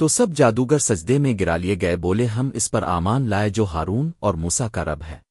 تو سب جادوگر سجدے میں گرا لیے گئے، بولے، ہم اس پر آمان لائے جو ہارون اور موسا کا رب ہے۔